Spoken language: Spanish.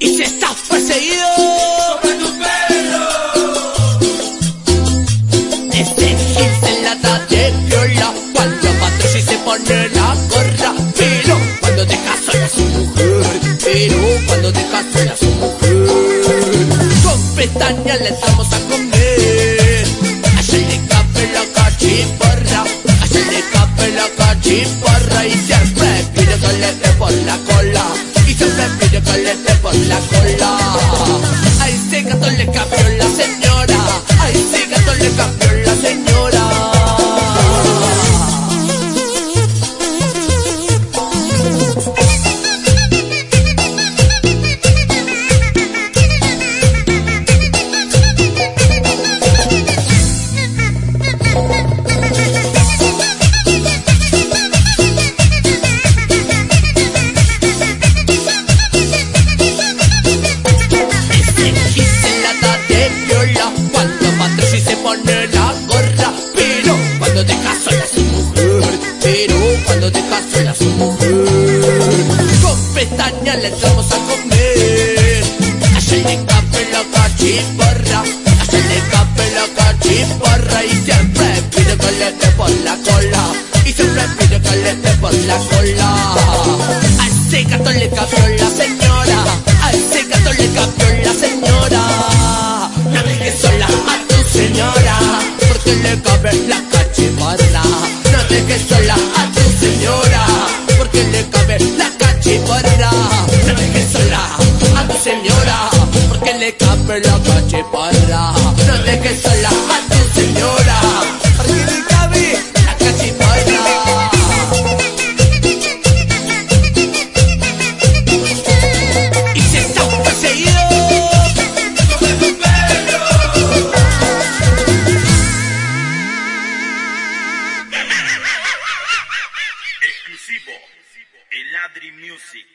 Y si estás perseguido sobre tu pelo, ese gil se lata de viola cuando patrulla y se pone la gorra. Pero cuando deja sola su mujer, pero cuando deja sola su mujer, con pestañas le entramos a comer. Allá le la cachiporra, allá le la cachiporra y siempre pide que por la pero cuando sola a su mujer, con pestañas le entramos a comer. Allá le cabe la cachiporra, allá le cabe la cachiporra y siempre pide que le dé por la cola. Y siempre pide que le dé por la cola. A ese gato le cambió la señora, a ese gato le cambió la señora. No dejes sola a tu señora, porque le cabe la cachiporra. No dejes sola a tu señora, porque le cabe la cachiporra. No dejes sola a tu señora, porque le cabe la cachiporra. Exclusivo. El Ladri Music.